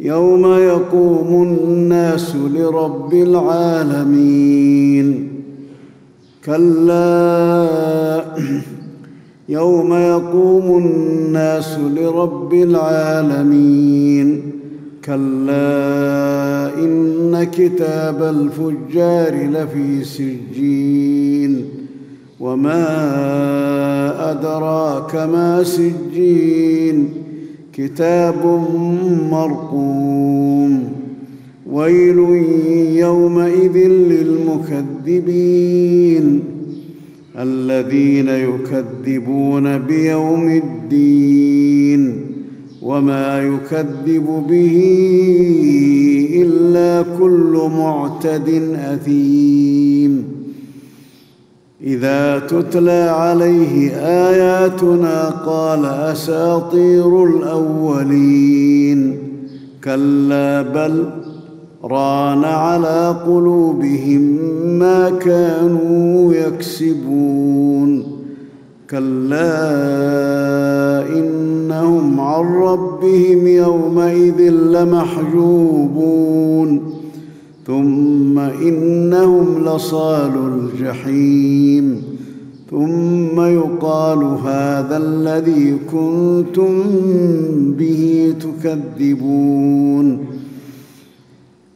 يوم يقوم الناس لرب العالمين. كلا يوم يقوم الناس لرب العالمين. كلا إن كتاب الفجار لفي سجين. وما أدراك ما سجين. كتاب مرقوم. ويل يومئذ للمكذبين. الذين يكذبون بيوم الدين. وما يكذب به إلا كل معتد أثيم. إذا تتلى عليه آياتنا قال أساطير الأولين. كلا بل ران على قلوبهم ما كانوا يكسبون. كلا إنهم عن ربهم يومئذ لمحجوبون. ثم إنهم لصال الجحيم. ثم يقال هذا الذي كنتم به تكذبون.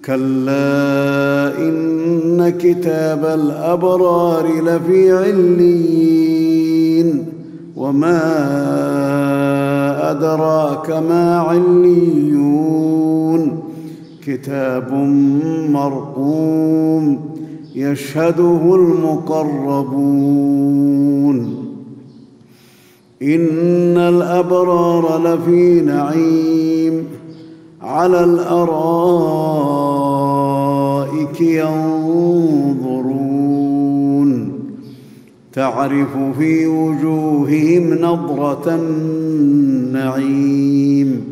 كلا إن كتاب الأبرار لفي عليين. وما أدراك ما عليون. كتاب مرقوم يشهده المقربون. إن الأبرار لفي نعيم على الأرائك ينظرون. تعرف في وجوههم نضره النعيم.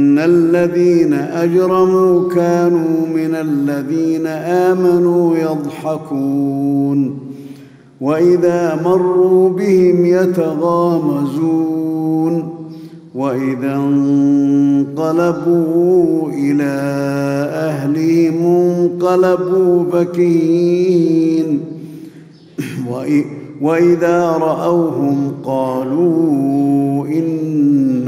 الذين أجرموا كانوا من الذين آمنوا يضحكون وإذا مروا بهم يتغامزون وإذا انقلبوا إلى أهلهم انقلبوا فكين وإذا رأوهم قالوا إن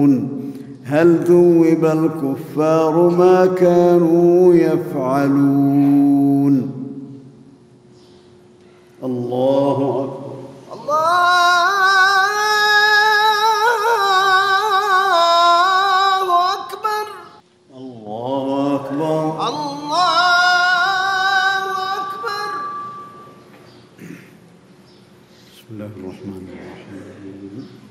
هل ثوب الكفار ما كانوا يفعلون؟ الله أكبر. الله أكبر. الله أكبر. الله أكبر. بسم الله الرحمن الرحيم.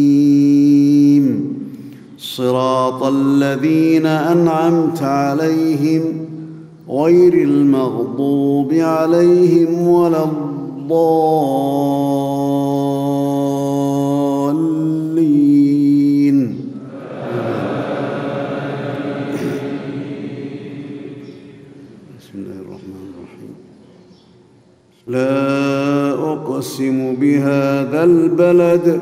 صراط الذين أنعمت عليهم غير المغضوب عليهم ولا الضالين. بسم الله الرحمن الرحيم. لا أقسم بهذا البلد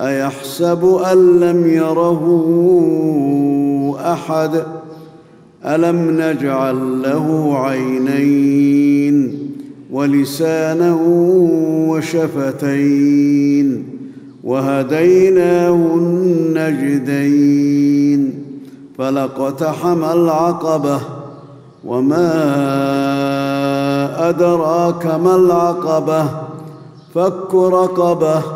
أيحسب أن لم يره أحد؟ ألم نجعل له عينين ولسانا وشفتين وهديناه النجدين فلاقتحم العقبة وما أدراك ما العقبة؟ فك رقبة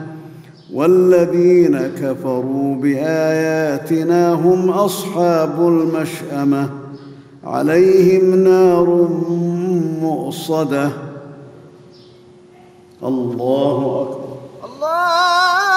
والذين كفروا بآياتنا هم أصحاب المشأمة. عليهم نار مؤصدة. الله أكبر. الله